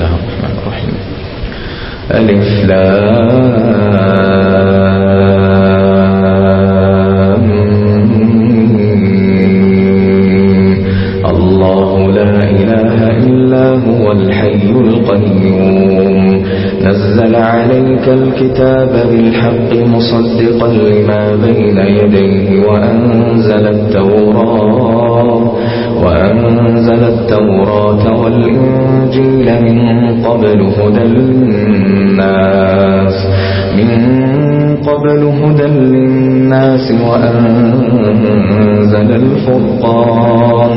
الله الرحمن الرحيم. ألف الله لا إله إلا هو الحي القيوم. نزل عليك الكتاب بالحق مصدقا لما بين يديه وأنزل التوراة. وأنزل التوراة والإنجيل من قبل هدى للناس من قبل هدى للناس وأنزل الفرقان.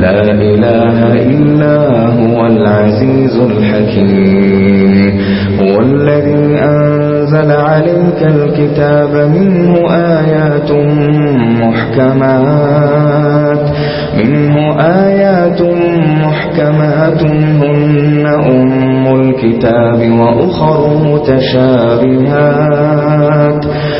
لا إله إلا هو العزيز الحكيم. هو الذي أنزل عليك الكتاب منه آيات محكمات. منه آيات محكمات. هن أم الكتاب وأخر متشابهات.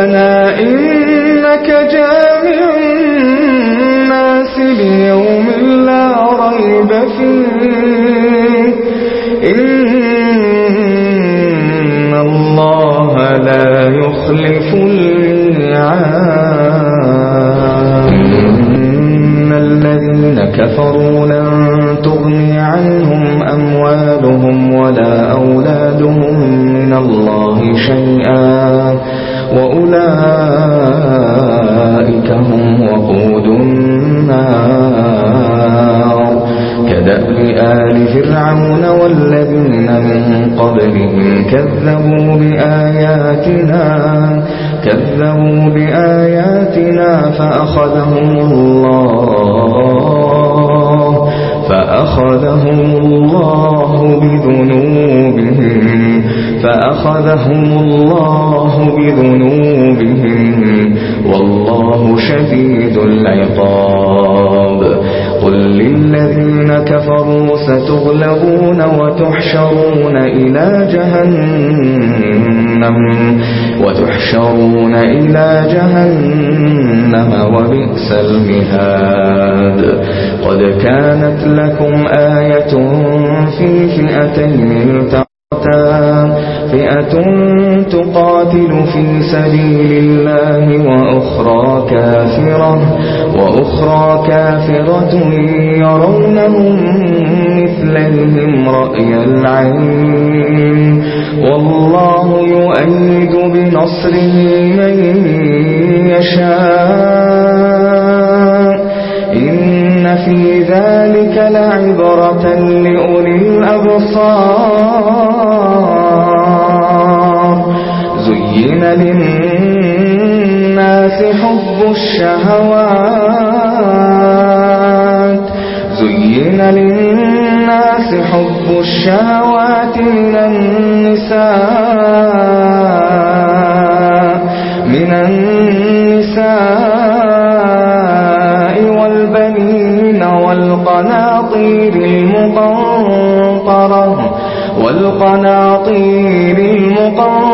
ربنا إنك جامع الناس ليوم لا ريب فيه. إن الله لا يخلف الميعاد. إن الذين كفروا لن تغني عنهم أموالهم ولا أولادهم من الله شيئا. وأولئك هم وقود النار كدأ آل فرعون والذين من قبلهم كذبوا بآياتنا كذبوا بآياتنا فأخذهم الله فأخذهم الله بذنوبهم فأخذهم الله بذنوبهم والله شديد العقاب. قل للذين كفروا ستغلبون وتحشرون إلى جهنم وتحشرون إلى جهنم وبئس المهاد. قد كانت لكم آية في فئتين التقتا فئة تقاتل في سبيل الله وأخرى كافرة وأخرى كافرة يرونهم مثلهم رأي العين. والله يؤيد بنصره من يشاء. إن في ذلك لعبرة لأولي الأبصار. للناس حب الشهوات. زين للناس حب الشهوات من النساء من النساء والبنين والقناطير المقنطرة والقناطير المقنطرة.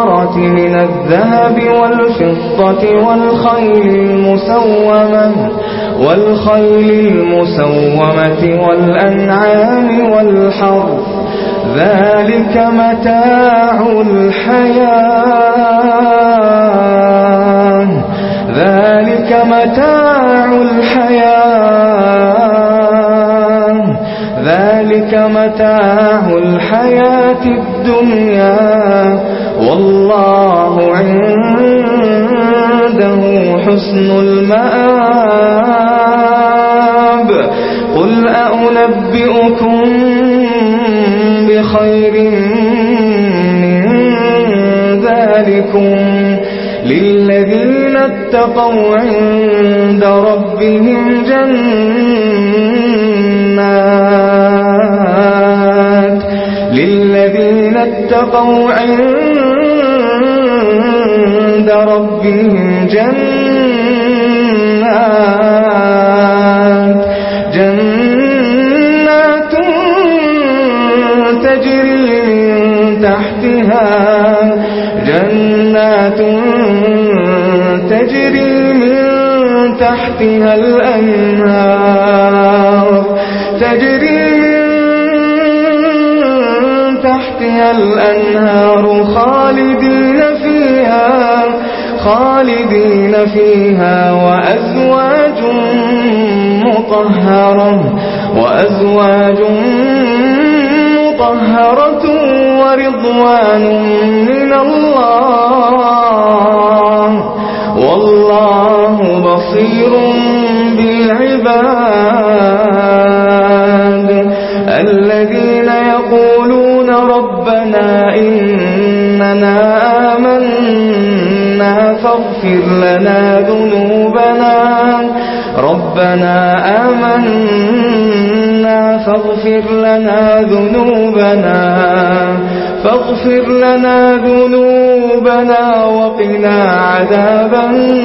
الثمرات من الذهب والفضة والخيل المسومة والخيل المسومة والأنعام والحر. ذلك متاع الحياة. ذلك متاع الحياة. ذلك متاع الحياة الدنيا. والله عنده حسن المآب. قل أأنبئكم بخير من ذلكم. للذين اتقوا عند ربهم جنات. للذين اتقوا عند بهم جنات جنات تجري من تحتها جنات تجري من تحتها الأنهار تجري من تحتها الأنهار خالدين خالدين فيها وأزواج مطهرة وأزواج مطهرة ورضوان من الله. لنا ذنوبنا. ربنا آمنا فاغفر لنا ذنوبنا. فاغفر لنا ذنوبنا وقنا عذاب النار.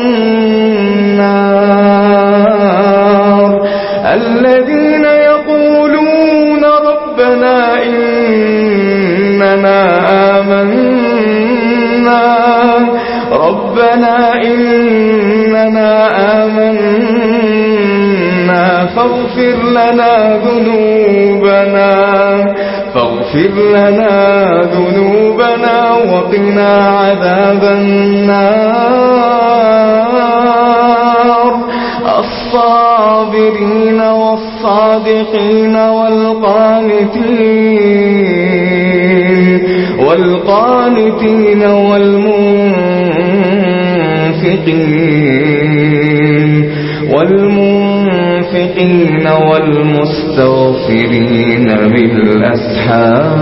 فاغفر لنا ذنوبنا فاغفر لنا ذنوبنا وقنا عذاب النار. الصابرين والصادقين والقانتين والقانتين والمنفقين والمنفقين الْمُنْفِقِينَ والمستغفرين بالأسحار